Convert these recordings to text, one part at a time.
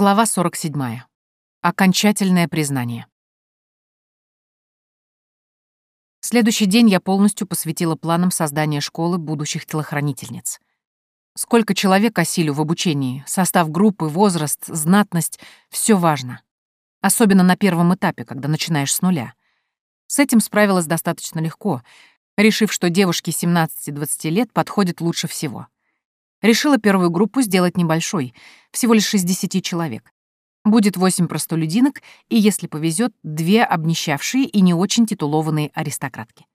Глава 47. Окончательное признание. Следующий день я полностью посвятила планам создания школы будущих телохранительниц. Сколько человек осилю в обучении, состав группы, возраст, знатность — все важно. Особенно на первом этапе, когда начинаешь с нуля. С этим справилась достаточно легко, решив, что девушки 17-20 лет подходят лучше всего — Решила первую группу сделать небольшой, всего лишь из десяти человек. Будет восемь простолюдинок и, если повезет, две обнищавшие и не очень титулованные аристократки.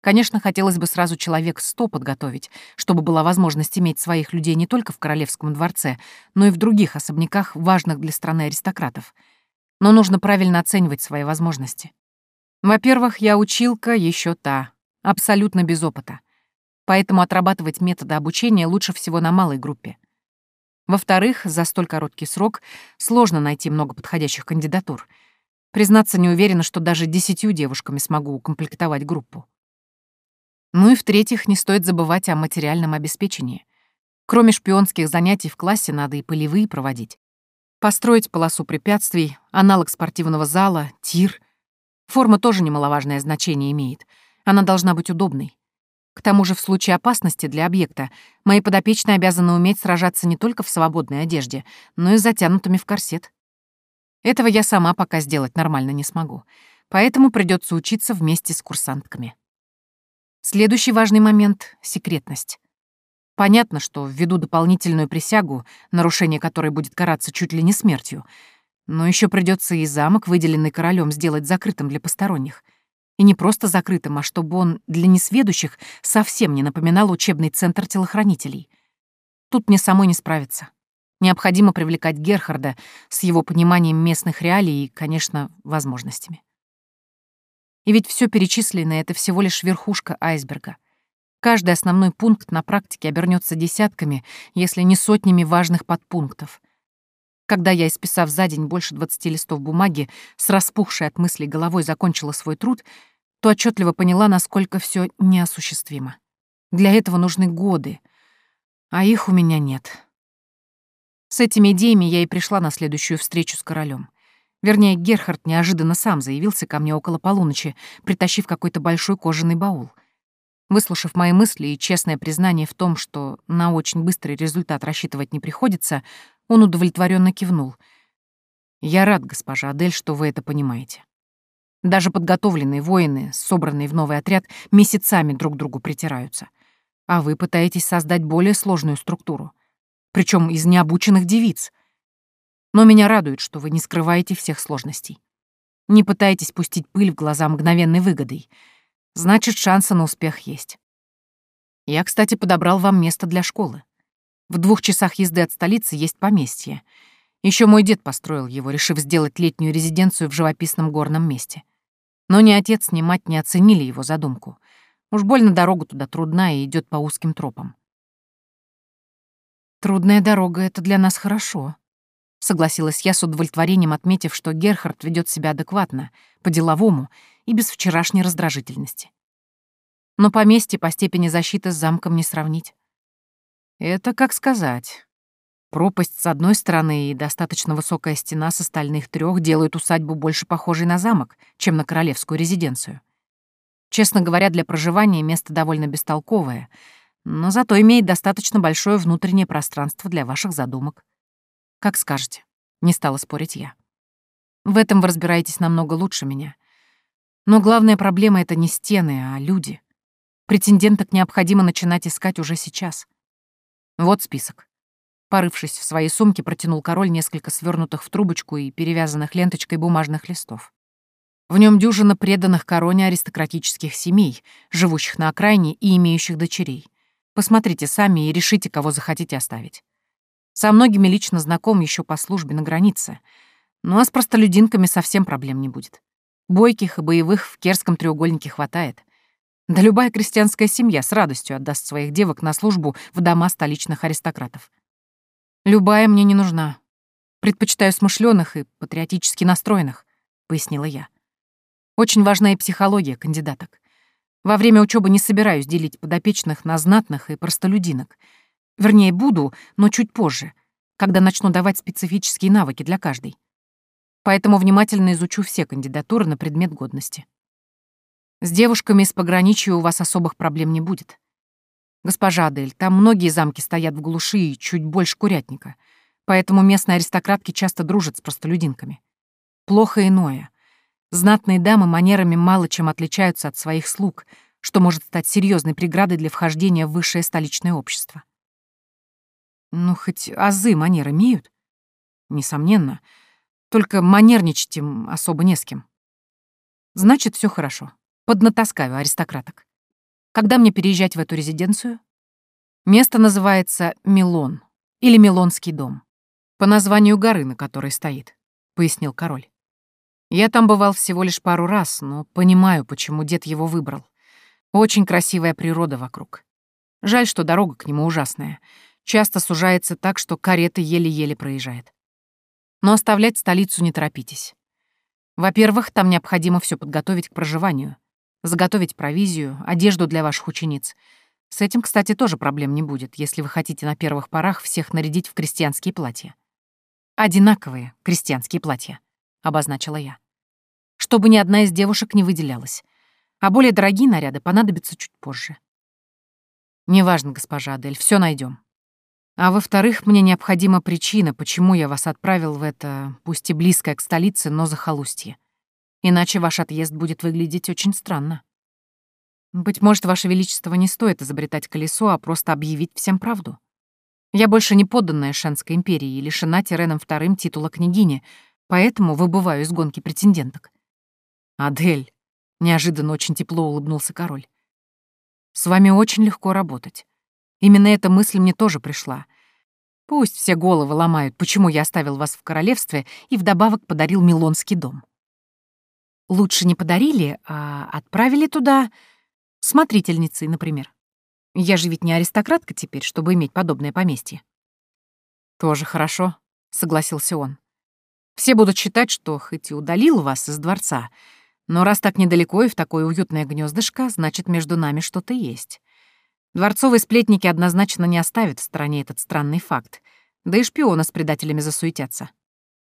Конечно, хотелось бы сразу человек сто подготовить, чтобы была возможность иметь своих людей не только в королевском дворце, но и в других особняках, важных для страны аристократов. Но нужно правильно оценивать свои возможности. Во-первых, я училка еще та, абсолютно без опыта поэтому отрабатывать методы обучения лучше всего на малой группе. Во-вторых, за столь короткий срок сложно найти много подходящих кандидатур. Признаться, не уверена, что даже десятью девушками смогу укомплектовать группу. Ну и в-третьих, не стоит забывать о материальном обеспечении. Кроме шпионских занятий в классе надо и полевые проводить. Построить полосу препятствий, аналог спортивного зала, тир. Форма тоже немаловажное значение имеет. Она должна быть удобной. К тому же в случае опасности для объекта мои подопечные обязаны уметь сражаться не только в свободной одежде, но и затянутыми в корсет. Этого я сама пока сделать нормально не смогу, поэтому придется учиться вместе с курсантками. Следующий важный момент — секретность. Понятно, что введу дополнительную присягу, нарушение которой будет караться чуть ли не смертью, но еще придется и замок, выделенный королем, сделать закрытым для посторонних — и не просто закрытым, а чтобы он для несведущих совсем не напоминал учебный центр телохранителей. Тут мне самой не справиться. Необходимо привлекать Герхарда с его пониманием местных реалий и, конечно, возможностями. И ведь все перечисленное — это всего лишь верхушка айсберга. Каждый основной пункт на практике обернется десятками, если не сотнями важных подпунктов. Когда я, исписав за день больше 20 листов бумаги, с распухшей от мыслей головой закончила свой труд, то отчетливо поняла, насколько все неосуществимо. Для этого нужны годы, а их у меня нет. С этими идеями я и пришла на следующую встречу с королем. Вернее, Герхард неожиданно сам заявился ко мне около полуночи, притащив какой-то большой кожаный баул. Выслушав мои мысли и честное признание в том, что на очень быстрый результат рассчитывать не приходится, он удовлетворенно кивнул. «Я рад, госпожа Адель, что вы это понимаете. Даже подготовленные воины, собранные в новый отряд, месяцами друг к другу притираются. А вы пытаетесь создать более сложную структуру, причем из необученных девиц. Но меня радует, что вы не скрываете всех сложностей. Не пытаетесь пустить пыль в глаза мгновенной выгодой. Значит, шансы на успех есть. Я, кстати, подобрал вам место для школы. В двух часах езды от столицы есть поместье. Еще мой дед построил его, решив сделать летнюю резиденцию в живописном горном месте. Но ни отец, ни мать не оценили его задумку. Уж больно дорога туда трудна и идет по узким тропам. «Трудная дорога — это для нас хорошо», — согласилась я с удовлетворением, отметив, что Герхард ведет себя адекватно, по-деловому и без вчерашней раздражительности. Но поместье по степени защиты с замком не сравнить. Это как сказать. Пропасть с одной стороны и достаточно высокая стена с остальных трех делают усадьбу больше похожей на замок, чем на королевскую резиденцию. Честно говоря, для проживания место довольно бестолковое, но зато имеет достаточно большое внутреннее пространство для ваших задумок. Как скажете, не стала спорить я. В этом вы разбираетесь намного лучше меня. Но главная проблема — это не стены, а люди. Претенденток необходимо начинать искать уже сейчас. Вот список. Порывшись в своей сумке, протянул король несколько свернутых в трубочку и перевязанных ленточкой бумажных листов. В нем дюжина преданных короне аристократических семей, живущих на окраине и имеющих дочерей. Посмотрите сами и решите, кого захотите оставить. Со многими лично знаком еще по службе на границе. Ну а с простолюдинками совсем проблем не будет. Бойких и боевых в Керском треугольнике хватает. Да любая крестьянская семья с радостью отдаст своих девок на службу в дома столичных аристократов. Любая мне не нужна. Предпочитаю смышленых и патриотически настроенных, пояснила я. Очень важна и психология кандидаток. Во время учебы не собираюсь делить подопечных на знатных и простолюдинок. Вернее, буду, но чуть позже. когда начну давать специфические навыки для каждой. Поэтому внимательно изучу все кандидатуры на предмет годности. С девушками из пограничья у вас особых проблем не будет. Госпожа Адель, там многие замки стоят в глуши и чуть больше курятника, поэтому местные аристократки часто дружат с простолюдинками. Плохо иное. Знатные дамы манерами мало чем отличаются от своих слуг, что может стать серьезной преградой для вхождения в высшее столичное общество. Ну, хоть азы манер имеют? Несомненно. Только манерничать им особо не с кем. Значит, все хорошо. Поднатаскаю аристократок. Когда мне переезжать в эту резиденцию? Место называется Милон или Милонский дом. По названию горы, на которой стоит, пояснил король. Я там бывал всего лишь пару раз, но понимаю, почему дед его выбрал. Очень красивая природа вокруг. Жаль, что дорога к нему ужасная часто сужается так, что карета еле-еле проезжает. Но оставлять столицу не торопитесь. Во-первых, там необходимо все подготовить к проживанию, заготовить провизию, одежду для ваших учениц. С этим, кстати, тоже проблем не будет, если вы хотите на первых порах всех нарядить в крестьянские платья. «Одинаковые крестьянские платья», — обозначила я. «Чтобы ни одна из девушек не выделялась. А более дорогие наряды понадобятся чуть позже». «Неважно, госпожа Адель, все найдем. А во-вторых, мне необходима причина, почему я вас отправил в это, пусть и близкое к столице, но захолустье. Иначе ваш отъезд будет выглядеть очень странно. Быть может, Ваше Величество не стоит изобретать колесо, а просто объявить всем правду. Я больше не подданная Шенской империи и лишена Тиреном вторым титула княгини, поэтому выбываю из гонки претенденток. «Адель», — неожиданно очень тепло улыбнулся король, — «с вами очень легко работать. Именно эта мысль мне тоже пришла. Пусть все головы ломают, почему я оставил вас в королевстве и вдобавок подарил Милонский дом. Лучше не подарили, а отправили туда смотрительницей, например. Я же ведь не аристократка теперь, чтобы иметь подобное поместье. Тоже хорошо, согласился он. Все будут считать, что хоть и удалил вас из дворца, но раз так недалеко и в такое уютное гнездышко, значит, между нами что-то есть. Дворцовые сплетники однозначно не оставят в стороне этот странный факт, да и шпионы с предателями засуетятся.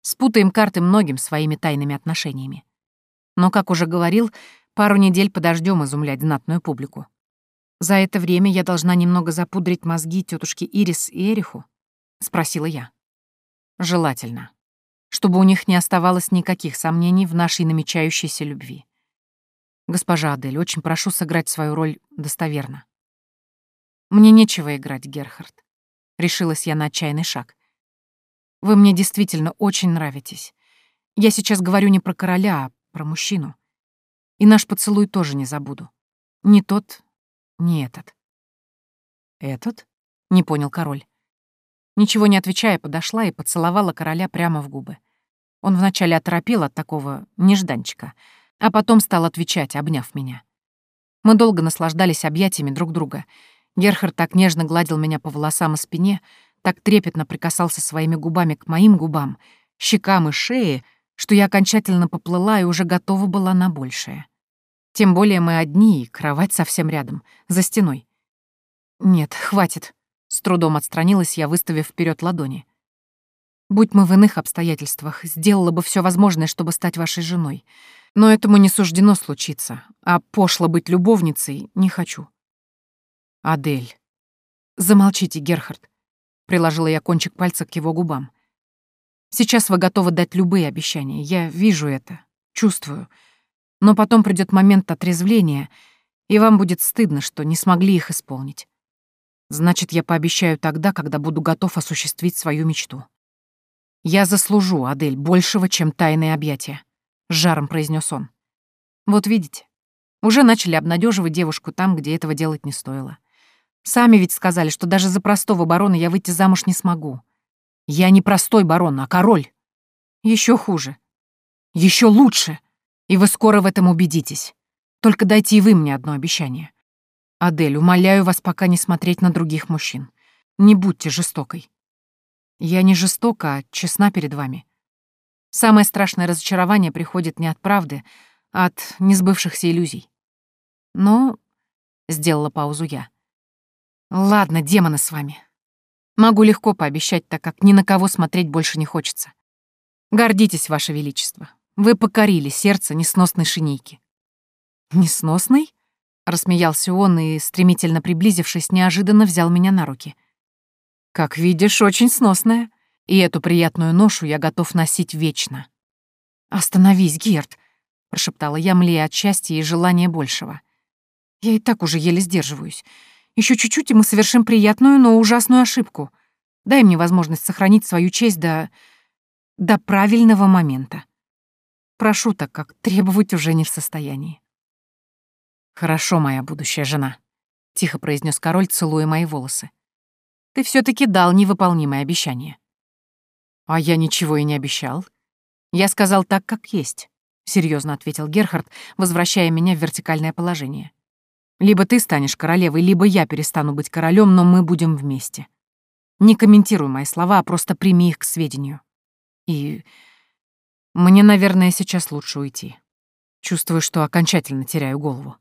Спутаем карты многим своими тайными отношениями. Но, как уже говорил, пару недель подождем изумлять знатную публику. За это время я должна немного запудрить мозги тетушке Ирис и Эриху? Спросила я. Желательно. Чтобы у них не оставалось никаких сомнений в нашей намечающейся любви. Госпожа Адель, очень прошу сыграть свою роль достоверно. Мне нечего играть, Герхард. Решилась я на отчаянный шаг. Вы мне действительно очень нравитесь. Я сейчас говорю не про короля, а про мужчину. И наш поцелуй тоже не забуду. Ни тот, ни этот. Этот? Не понял король. Ничего не отвечая, подошла и поцеловала короля прямо в губы. Он вначале оторопел от такого нежданчика, а потом стал отвечать, обняв меня. Мы долго наслаждались объятиями друг друга — Герхард так нежно гладил меня по волосам и спине, так трепетно прикасался своими губами к моим губам, щекам и шее, что я окончательно поплыла и уже готова была на большее. Тем более мы одни, и кровать совсем рядом, за стеной. «Нет, хватит», — с трудом отстранилась я, выставив вперед ладони. «Будь мы в иных обстоятельствах, сделала бы все возможное, чтобы стать вашей женой. Но этому не суждено случиться, а пошло быть любовницей не хочу. «Адель». «Замолчите, Герхард», — приложила я кончик пальца к его губам. «Сейчас вы готовы дать любые обещания, я вижу это, чувствую. Но потом придет момент отрезвления, и вам будет стыдно, что не смогли их исполнить. Значит, я пообещаю тогда, когда буду готов осуществить свою мечту. Я заслужу, Адель, большего, чем тайные объятия», — жаром произнес он. «Вот видите, уже начали обнадеживать девушку там, где этого делать не стоило. Сами ведь сказали, что даже за простого барона я выйти замуж не смогу. Я не простой барон, а король. Еще хуже. Еще лучше. И вы скоро в этом убедитесь. Только дайте и вы мне одно обещание. Адель, умоляю вас пока не смотреть на других мужчин. Не будьте жестокой. Я не жестока, а честна перед вами. Самое страшное разочарование приходит не от правды, а от несбывшихся иллюзий. Но... Сделала паузу я. Ладно, демоны с вами. Могу легко пообещать, так как ни на кого смотреть больше не хочется. Гордитесь, Ваше Величество. Вы покорили сердце несносной шинейки. Несносный? Рассмеялся он и, стремительно приблизившись, неожиданно взял меня на руки. Как видишь, очень сносная. И эту приятную ношу я готов носить вечно. «Остановись, Герд», — прошептала я, млея от счастья и желания большего. «Я и так уже еле сдерживаюсь. Еще чуть-чуть, и мы совершим приятную, но ужасную ошибку. Дай мне возможность сохранить свою честь до... до правильного момента. Прошу, так как требовать уже не в состоянии». «Хорошо, моя будущая жена», — тихо произнес король, целуя мои волосы. «Ты все таки дал невыполнимое обещание». «А я ничего и не обещал. Я сказал так, как есть», — серьезно ответил Герхард, возвращая меня в вертикальное положение. «Либо ты станешь королевой, либо я перестану быть королем, но мы будем вместе. Не комментируй мои слова, а просто прими их к сведению. И мне, наверное, сейчас лучше уйти. Чувствую, что окончательно теряю голову».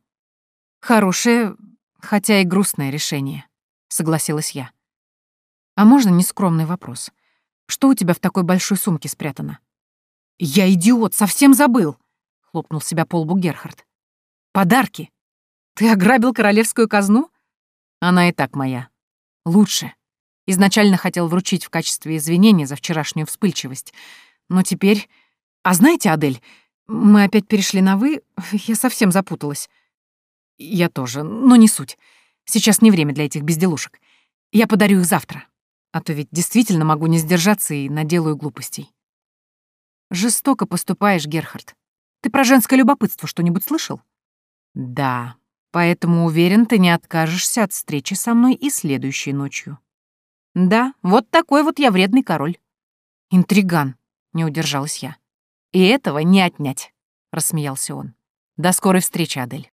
«Хорошее, хотя и грустное решение», — согласилась я. «А можно нескромный вопрос?» Что у тебя в такой большой сумке спрятано?» «Я идиот, совсем забыл!» — хлопнул себя по лбу Герхард. «Подарки! Ты ограбил королевскую казну?» «Она и так моя. Лучше. Изначально хотел вручить в качестве извинения за вчерашнюю вспыльчивость. Но теперь... А знаете, Адель, мы опять перешли на «вы», я совсем запуталась. Я тоже, но не суть. Сейчас не время для этих безделушек. Я подарю их завтра. А то ведь действительно могу не сдержаться и наделаю глупостей. Жестоко поступаешь, Герхард. Ты про женское любопытство что-нибудь слышал? Да, поэтому уверен, ты не откажешься от встречи со мной и следующей ночью. Да, вот такой вот я вредный король. Интриган, не удержалась я. И этого не отнять, рассмеялся он. До скорой встречи, Адель.